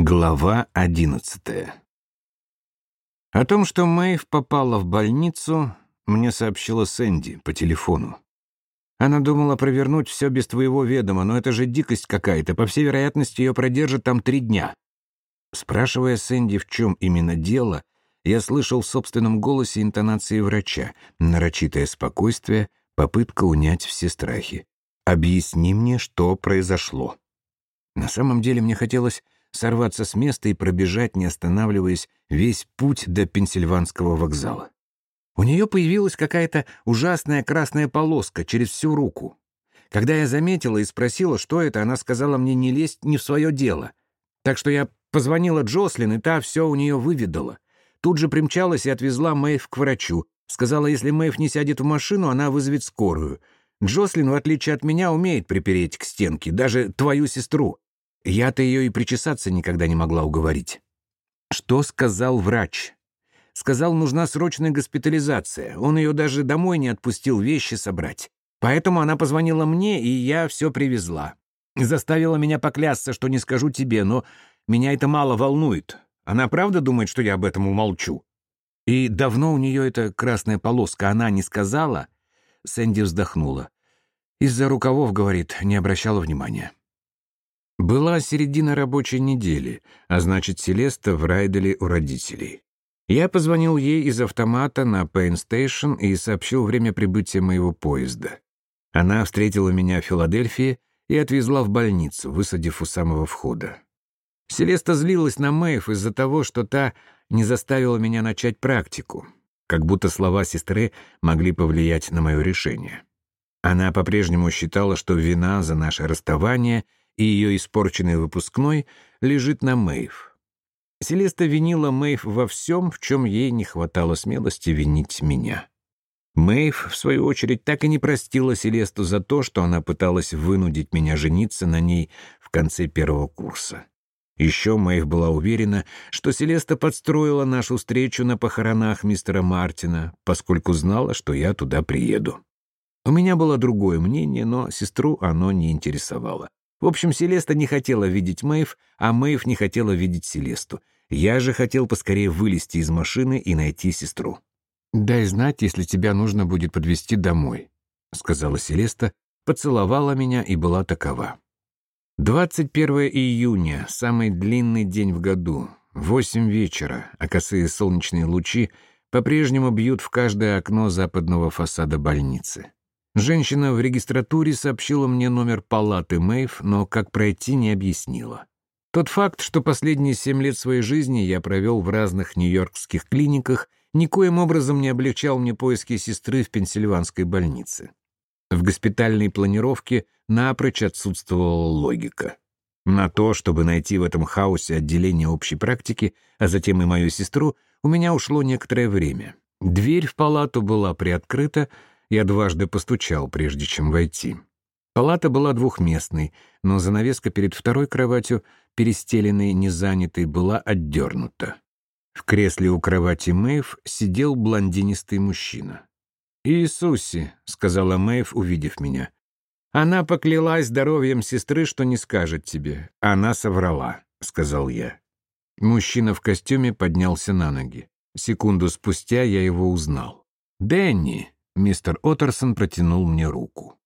Глава одиннадцатая. О том, что Мэйв попала в больницу, мне сообщила Сэнди по телефону. Она думала провернуть все без твоего ведома, но это же дикость какая-то. По всей вероятности, ее продержат там три дня. Спрашивая Сэнди, в чем именно дело, я слышал в собственном голосе интонации врача, нарочитое спокойствие, попытка унять все страхи. «Объясни мне, что произошло». На самом деле мне хотелось сорваться с места и пробежать, не останавливаясь, весь путь до Пенсильванского вокзала. У нее появилась какая-то ужасная красная полоска через всю руку. Когда я заметила и спросила, что это, она сказала мне не лезть не в свое дело. Так что я позвонила Джослин, и та все у нее выведала. Тут же примчалась и отвезла Мэйв к врачу. Сказала, если Мэйв не сядет в машину, она вызовет скорую. Джослин, в отличие от меня, умеет припереть к стенке, даже твою сестру. Я-то ее и причесаться никогда не могла уговорить. Что сказал врач? Сказал, нужна срочная госпитализация. Он ее даже домой не отпустил вещи собрать. Поэтому она позвонила мне, и я все привезла. Заставила меня поклясться, что не скажу тебе, но меня это мало волнует. Она правда думает, что я об этом умолчу? И давно у нее эта красная полоска, она не сказала? Сэнди вздохнула. Из-за рукавов, говорит, не обращала внимания. Была середина рабочей недели, а значит, Селеста в Райделе у родителей. Я позвонил ей из автомата на Пенн-стейшн и сообщил время прибытия моего поезда. Она встретила меня в Филадельфии и отвезла в больницу, высадив у самого входа. Селеста злилась на Мэйв из-за того, что та не заставила меня начать практику, как будто слова сестры могли повлиять на мое решение. Она по-прежнему считала, что вина за наше расставание — и ее испорченный выпускной лежит на Мэйв. Селеста винила Мэйв во всем, в чем ей не хватало смелости винить меня. Мэйв, в свою очередь, так и не простила Селесту за то, что она пыталась вынудить меня жениться на ней в конце первого курса. Еще Мэйв была уверена, что Селеста подстроила нашу встречу на похоронах мистера Мартина, поскольку знала, что я туда приеду. У меня было другое мнение, но сестру оно не интересовало. В общем, Селеста не хотела видеть Мэйв, а Мэйв не хотела видеть Селесту. Я же хотел поскорее вылезти из машины и найти сестру. «Дай знать, если тебя нужно будет подвезти домой», — сказала Селеста, поцеловала меня и была такова. 21 июня, самый длинный день в году, восемь вечера, а косые солнечные лучи по-прежнему бьют в каждое окно западного фасада больницы. Женщина в регистратуре сообщила мне номер палаты Мэйв, но как пройти не объяснила. Тот факт, что последние семь лет своей жизни я провел в разных нью-йоркских клиниках, никоим образом не облегчал мне поиски сестры в пенсильванской больнице. В госпитальной планировке напрочь отсутствовала логика. На то, чтобы найти в этом хаосе отделение общей практики, а затем и мою сестру, у меня ушло некоторое время. Дверь в палату была приоткрыта, я дважды постучал, прежде чем войти. Палата была двухместной, но занавеска перед второй кроватью, перестеленной, незанятой, была отдернута. В кресле у кровати Мэйв сидел блондинистый мужчина. «Иисусе», — сказала Мэйв, увидев меня. «Она поклялась здоровьем сестры, что не скажет тебе. Она соврала», — сказал я. Мужчина в костюме поднялся на ноги. Секунду спустя я его узнал. «Дэнни», Мистер Оттерсон протянул мне руку.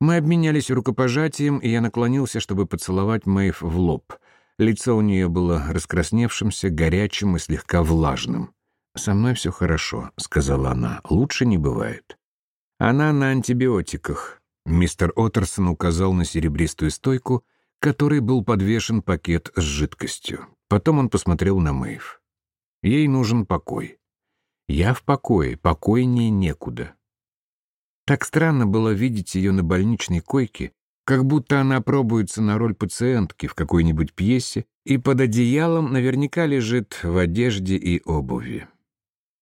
Мы обменялись рукопожатием, и я наклонился, чтобы поцеловать Мэйв в лоб. Лицо у нее было раскрасневшимся, горячим и слегка влажным. «Со мной все хорошо», — сказала она. «Лучше не бывает». «Она на антибиотиках». Мистер Оттерсон указал на серебристую стойку, которой был подвешен пакет с жидкостью. Потом он посмотрел на Мэйв. «Ей нужен покой». «Я в покое, покойнее некуда». Так странно было видеть ее на больничной койке, как будто она пробуется на роль пациентки в какой-нибудь пьесе и под одеялом наверняка лежит в одежде и обуви.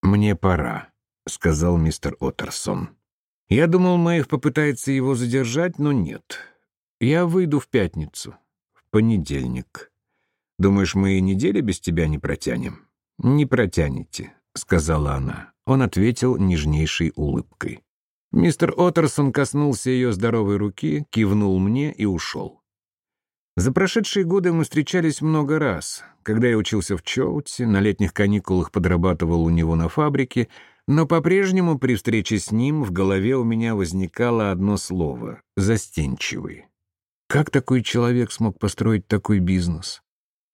«Мне пора», — сказал мистер Оттерсон. Я думал, Мэйв попытается его задержать, но нет. Я выйду в пятницу, в понедельник. Думаешь, мы и недели без тебя не протянем? Не протянете, — сказала она. Он ответил нежнейшей улыбкой. Мистер Оттерсон коснулся ее здоровой руки, кивнул мне и ушел. За прошедшие годы мы встречались много раз. Когда я учился в Чоуте, на летних каникулах подрабатывал у него на фабрике, но по-прежнему при встрече с ним в голове у меня возникало одно слово — «застенчивый». Как такой человек смог построить такой бизнес?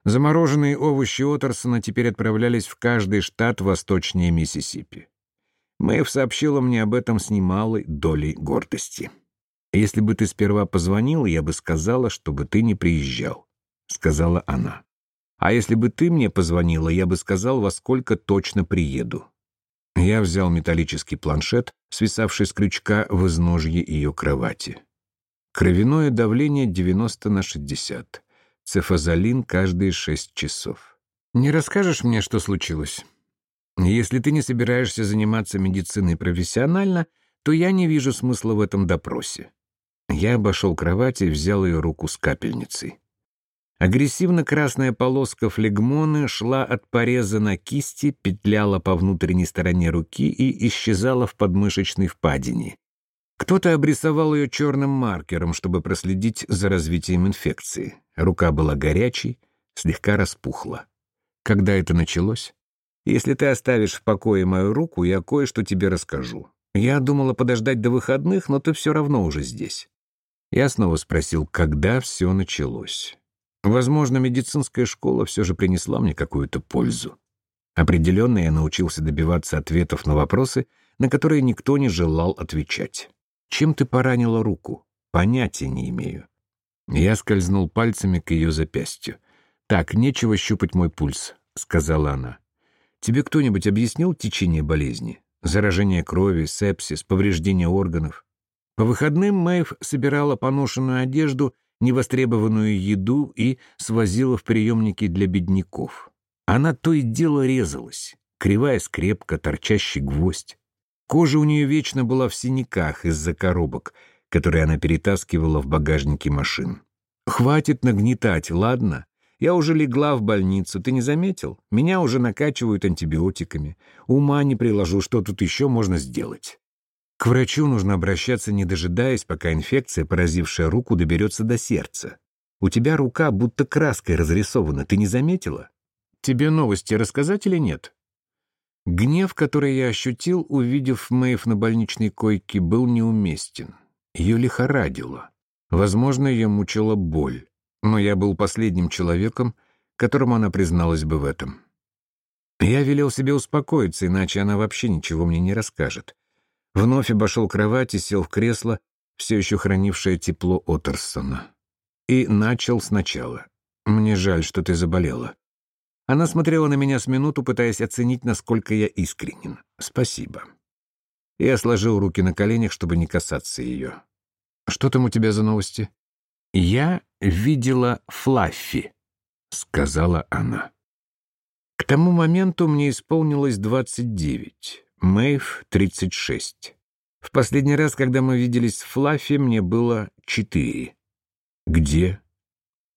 Замороженные овощи Отерсона теперь отправлялись в каждый штат восточнее Миссисипи. Мэйв сообщила мне об этом с немалой долей гордости. «Если бы ты сперва позвонил, я бы сказала, чтобы ты не приезжал», — сказала она. «А если бы ты мне позвонила, я бы сказал, во сколько точно приеду». Я взял металлический планшет, свисавший с крючка в изножье ее кровати. Кровяное давление 90 на 60. Цефазолин каждые 6 часов. «Не расскажешь мне, что случилось?» «Если ты не собираешься заниматься медициной профессионально, то я не вижу смысла в этом допросе. Я обошел кровать и взял ее руку с капельницей. Агрессивно-красная полоска флегмоны шла от пореза на кисти, петляла по внутренней стороне руки и исчезала в подмышечной впадине. Кто-то обрисовал ее черным маркером, чтобы проследить за развитием инфекции. Рука была горячей, слегка распухла. Когда это началось? Если ты оставишь в покое мою руку, я кое-что тебе расскажу. Я думала подождать до выходных, но ты все равно уже здесь. Я снова спросил, когда все началось. Возможно, медицинская школа все же принесла мне какую-то пользу. Определенно я научился добиваться ответов на вопросы, на которые никто не желал отвечать. «Чем ты поранила руку?» «Понятия не имею». Я скользнул пальцами к ее запястью. «Так, нечего щупать мой пульс», — сказала она. «Тебе кто-нибудь объяснил течение болезни? Заражение крови, сепсис, повреждение органов?» По выходным Мэйв собирала поношенную одежду, невостребованную еду и свозила в приемники для бедняков. Она то и дело резалась. Кривая скрепка, торчащий гвоздь. Кожа у нее вечно была в синяках из-за коробок, которые она перетаскивала в багажнике машин. «Хватит нагнетать, ладно? Я уже легла в больницу, ты не заметил? Меня уже накачивают антибиотиками. Ума не приложу, что тут еще можно сделать». К врачу нужно обращаться, не дожидаясь, пока инфекция, поразившая руку, доберется до сердца. У тебя рука будто краской разрисована, ты не заметила? Тебе новости рассказать или нет? Гнев, который я ощутил, увидев Мэйв на больничной койке, был неуместен. Ее лихорадило. Возможно, ее мучила боль. Но я был последним человеком, которому она призналась бы в этом. Я велел себе успокоиться, иначе она вообще ничего мне не расскажет. Вновь обошел кровать и сел в кресло, все еще хранившее тепло Отерсона. И начал сначала. «Мне жаль, что ты заболела». Она смотрела на меня с минуту, пытаясь оценить, насколько я искренен. «Спасибо». Я сложил руки на коленях, чтобы не касаться ее. «Что там у тебя за новости?» «Я видела Флаффи», — сказала она. К тому моменту мне исполнилось двадцать девять. Мэйв, 36. В последний раз, когда мы виделись с Флаффи, мне было четыре. Где?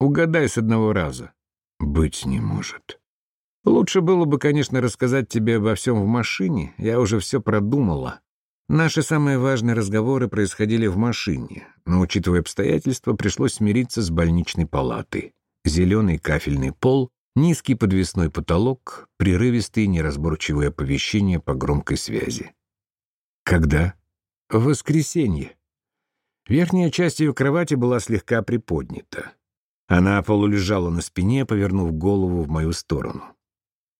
Угадай с одного раза. Быть не может. Лучше было бы, конечно, рассказать тебе обо всем в машине. Я уже все продумала. Наши самые важные разговоры происходили в машине, но, учитывая обстоятельства, пришлось смириться с больничной палатой. Зеленый кафельный пол, Низкий подвесной потолок, прерывистые неразборчивые оповещения по громкой связи. Когда? В воскресенье. Верхняя часть ее кровати была слегка приподнята. Она полулежала на спине, повернув голову в мою сторону.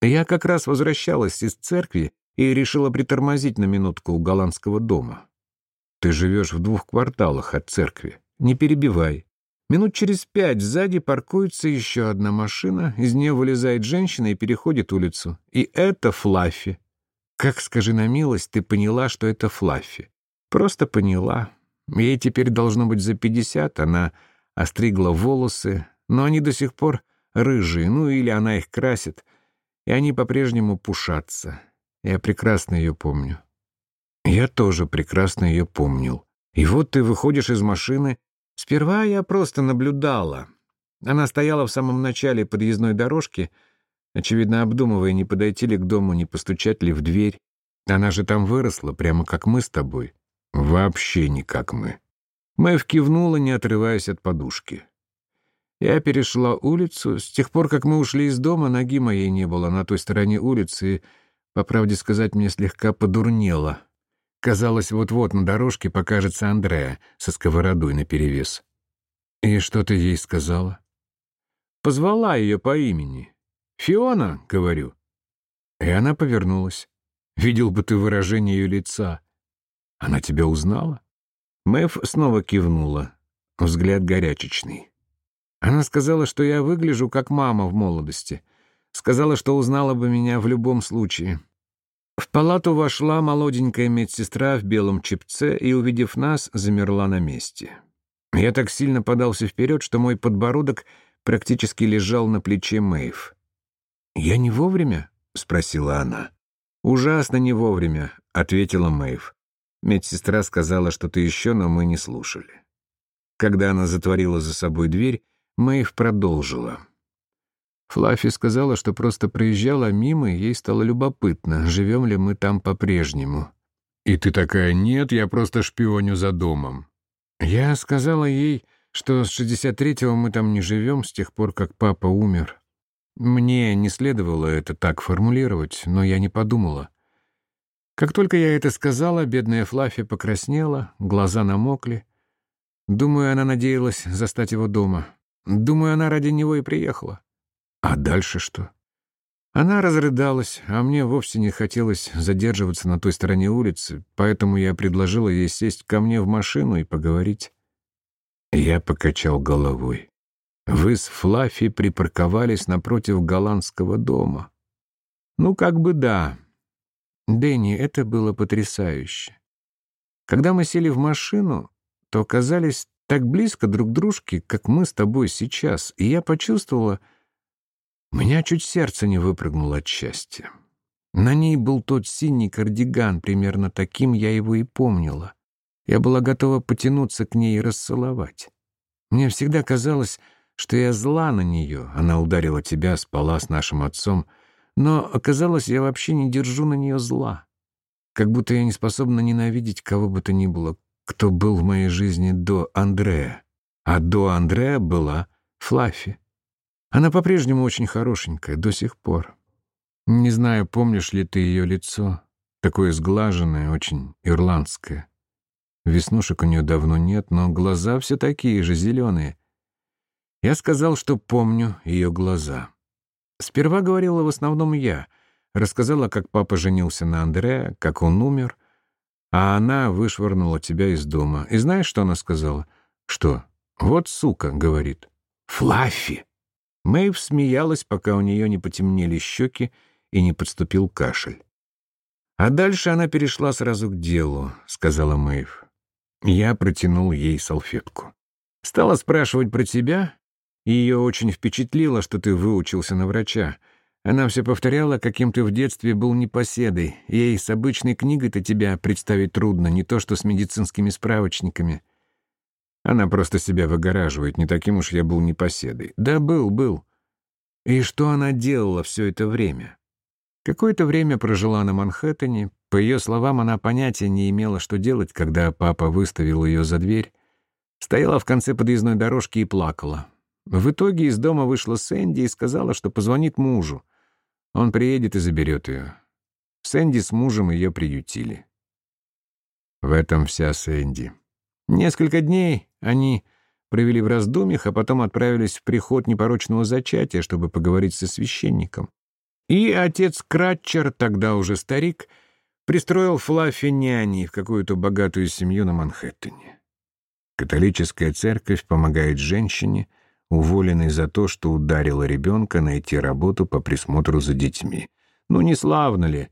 Я как раз возвращалась из церкви и решила притормозить на минутку у голландского дома. Ты живешь в двух кварталах от церкви. Не перебивай. Минут через пять сзади паркуется еще одна машина, из нее вылезает женщина и переходит улицу. И это Флаффи. Как, скажи на милость, ты поняла, что это Флаффи? Просто поняла. Ей теперь должно быть за пятьдесят, она остригла волосы, но они до сих пор рыжие, ну или она их красит, и они по-прежнему пушатся. Я прекрасно ее помню. Я тоже прекрасно ее помнил. И вот ты выходишь из машины, Сперва я просто наблюдала. Она стояла в самом начале подъездной дорожки, очевидно обдумывая, не подойти ли к дому, не постучать ли в дверь. Она же там выросла, прямо как мы с тобой. Вообще не как мы. Мэв кивнула, не отрываясь от подушки. Я перешла улицу. С тех пор, как мы ушли из дома, ноги моей не было на той стороне улицы, и, по правде сказать, мне слегка подурнело. Казалось, вот-вот на дорожке покажется Андреа со сковородой наперевес. «И что ты ей сказала?» Позвала ее по имени. «Фиона», — говорю. И она повернулась. Видел бы ты выражение ее лица. Она тебя узнала? Мэв снова кивнула. Взгляд горячечный. Она сказала, что я выгляжу как мама в молодости. Сказала, что узнала бы меня в любом случае. В палату вошла молоденькая медсестра в белом чепце и, увидев нас, замерла на месте. Я так сильно подался вперед, что мой подбородок практически лежал на плече Мэйв. «Я не вовремя?» — спросила она. «Ужасно не вовремя», — ответила Мэйв. Медсестра сказала что-то еще, но мы не слушали. Когда она затворила за собой дверь, Мэйв продолжила. Флаффи сказала, что просто проезжала мимо, и ей стало любопытно, живем ли мы там по-прежнему. «И ты такая, нет, я просто шпионю за домом». Я сказала ей, что с 63-го мы там не живем с тех пор, как папа умер. Мне не следовало это так формулировать, но я не подумала. Как только я это сказала, бедная Флаффи покраснела, глаза намокли. Думаю, она надеялась застать его дома. Думаю, она ради него и приехала. А дальше что? Она разрыдалась, а мне вовсе не хотелось задерживаться на той стороне улицы, поэтому я предложила ей сесть ко мне в машину и поговорить. Я покачал головой. Вы с Флаффи припарковались напротив голландского дома. Ну, как бы да. Дэнни, это было потрясающе. Когда мы сели в машину, то оказались так близко друг к дружке, как мы с тобой сейчас, и я почувствовала... Меня чуть сердце не выпрыгнуло от счастья. На ней был тот синий кардиган, примерно таким я его и помнила. Я была готова потянуться к ней и расцеловать. Мне всегда казалось, что я зла на нее. Она ударила тебя, спала с нашим отцом. Но оказалось, я вообще не держу на нее зла. Как будто я не способна ненавидеть кого бы то ни было, кто был в моей жизни до Андрея. А до Андрея была Флаффи. Она по-прежнему очень хорошенькая, до сих пор. Не знаю, помнишь ли ты ее лицо, такое сглаженное, очень ирландское. Веснушек у нее давно нет, но глаза все такие же, зеленые. Я сказал, что помню ее глаза. Сперва говорила в основном я. Рассказала, как папа женился на Андре, как он умер. А она вышвырнула тебя из дома. И знаешь, что она сказала? Что? Вот сука, говорит. Флаффи. Мэйв смеялась, пока у нее не потемнели щеки и не подступил кашель. «А дальше она перешла сразу к делу», — сказала Мэйв. Я протянул ей салфетку. Стала спрашивать про тебя, ее очень впечатлило, что ты выучился на врача. Она все повторяла, каким ты в детстве был непоседой. Ей с обычной книгой-то тебя представить трудно, не то что с медицинскими справочниками. Она просто себя выгораживает, не таким уж я был непоседой. Да, был, был. И что она делала все это время? Какое-то время прожила на Манхэттене. По ее словам, она понятия не имела, что делать, когда папа выставил ее за дверь. Стояла в конце подъездной дорожки и плакала. В итоге из дома вышла Сэнди и сказала, что позвонит мужу. Он приедет и заберет ее. Сэнди с мужем ее приютили. В этом вся Сэнди. Несколько дней они провели в раздумьях, а потом отправились в приход непорочного зачатия, чтобы поговорить со священником. И отец Кратчер, тогда уже старик, пристроил Флаффи няней в какую-то богатую семью на Манхэттене. Католическая церковь помогает женщине — уволенный за то, что ударила ребенка найти работу по присмотру за детьми. Ну, не славно ли?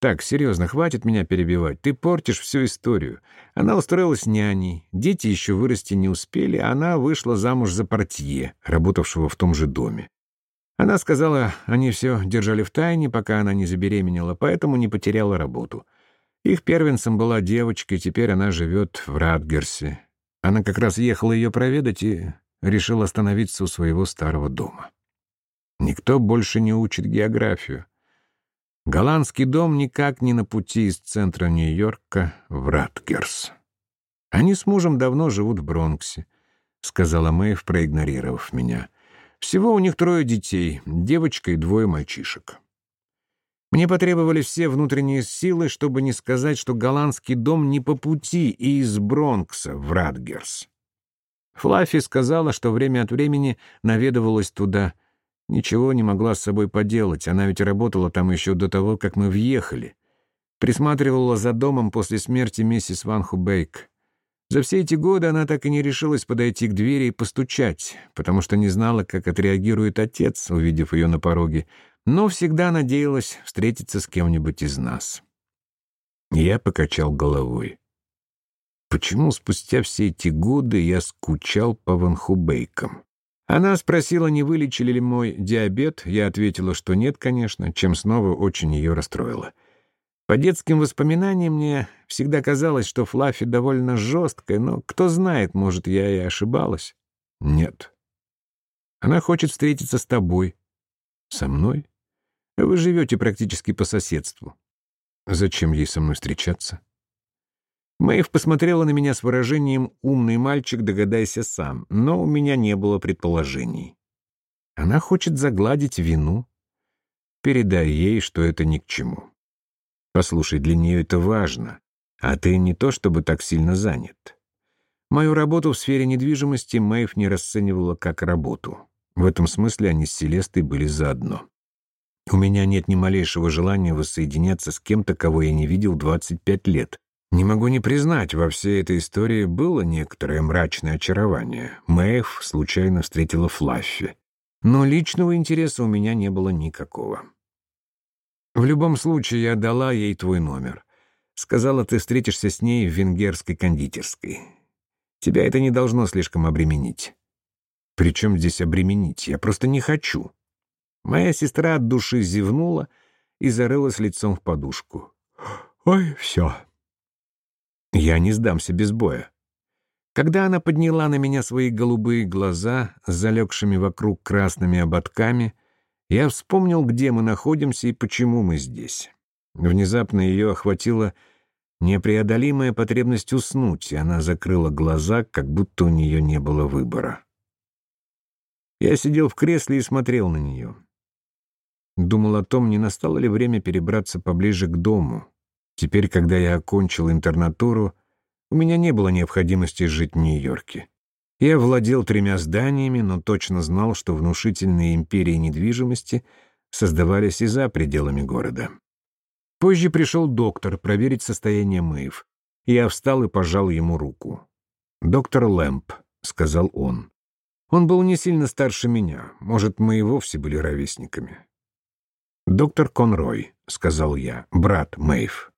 Так, серьезно, хватит меня перебивать. Ты портишь всю историю. Она устроилась няней. Дети еще вырасти не успели, а она вышла замуж за портье, работавшего в том же доме. Она сказала, они все держали в тайне, пока она не забеременела, поэтому не потеряла работу. Их первенцем была девочка, и теперь она живет в Радгерсе. Она как раз ехала ее проведать и решил остановиться у своего старого дома. Никто больше не учит географию. Голландский дом никак не на пути из центра Нью-Йорка в Ратгерс. Они с мужем давно живут в Бронксе. — сказала Мэйв, проигнорировав меня. «Всего у них трое детей, девочка и двое мальчишек». Мне потребовались все внутренние силы, чтобы не сказать, что голландский дом не по пути и из Бронкса в Радгерс. Флаффи сказала, что время от времени наведывалась туда. Ничего не могла с собой поделать, она ведь работала там еще до того, как мы въехали. Присматривала за домом после смерти миссис Ван Хубейк. За все эти годы она так и не решилась подойти к двери и постучать, потому что не знала, как отреагирует отец, увидев ее на пороге, но всегда надеялась встретиться с кем-нибудь из нас. Я покачал головой. Почему спустя все эти годы я скучал по Ванхубейкам? Она спросила, не вылечили ли мой диабет. Я ответила, что нет, конечно, чем снова очень ее расстроило. По детским воспоминаниям мне всегда казалось, что Флаффи довольно жесткая, но кто знает, может, я и ошибалась. Нет. Она хочет встретиться с тобой. Со мной? Вы живете практически по соседству. Зачем ей со мной встречаться? Мэйв посмотрела на меня с выражением «умный мальчик, догадайся сам», но у меня не было предположений. Она хочет загладить вину. Передай ей, что это ни к чему. Послушай, для нее это важно, а ты не то чтобы так сильно занят. Мою работу в сфере недвижимости Мэйв не расценивала как работу. В этом смысле они с Селестой были заодно. У меня нет ни малейшего желания воссоединяться с кем-то, кого я не видел 25 лет. Не могу не признать, во всей этой истории было некоторое мрачное очарование. Мэйв случайно встретила Флаффи. Но личного интереса у меня не было никакого. В любом случае, я дала ей твой номер. Сказала, ты встретишься с ней в венгерской кондитерской. Тебя это не должно слишком обременить. Причем здесь обременить? Я просто не хочу. Моя сестра от души зевнула и зарылась лицом в подушку. «Ой, все». Я не сдамся без боя. Когда она подняла на меня свои голубые глаза с залегшими вокруг красными ободками — я вспомнил, где мы находимся и почему мы здесь. Внезапно ее охватила непреодолимая потребность уснуть, и она закрыла глаза, как будто у нее не было выбора. Я сидел в кресле и смотрел на нее. Думал о том, не настало ли время перебраться поближе к дому. Теперь, когда я окончил интернатуру, у меня не было необходимости жить в Нью-Йорке. Я владел тремя зданиями, но точно знал, что внушительные империи недвижимости создавались и за пределами города. Позже пришел доктор проверить состояние Мэйв. Я встал и пожал ему руку. «Доктор Лэмп», — сказал он. Он был не сильно старше меня, может, мы и вовсе были ровесниками. «Доктор Конрой», — сказал я, — «брат Мэйв».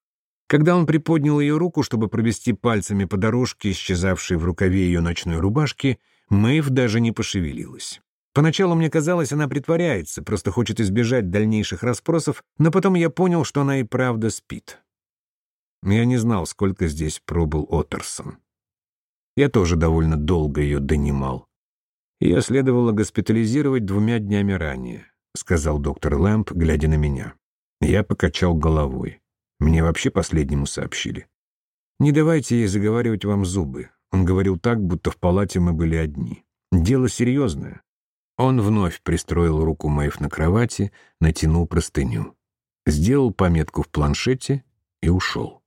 Когда он приподнял ее руку, чтобы провести пальцами по дорожке, исчезавшей в рукаве ее ночной рубашки, Мэйв даже не пошевелилась. Поначалу мне казалось, она притворяется, просто хочет избежать дальнейших расспросов, но потом я понял, что она и правда спит. Я не знал, сколько здесь пробыл Оттерсон. Я тоже довольно долго ее донимал. Ее следовало госпитализировать двумя днями ранее, сказал доктор Лэмп, глядя на меня. Я покачал головой. Мне вообще последнему сообщили. «Не давайте ей заговаривать вам зубы». Он говорил так, будто в палате мы были одни. «Дело серьезное». Он вновь пристроил руку Мэйв на кровати, натянул простыню. Сделал пометку в планшете и ушел.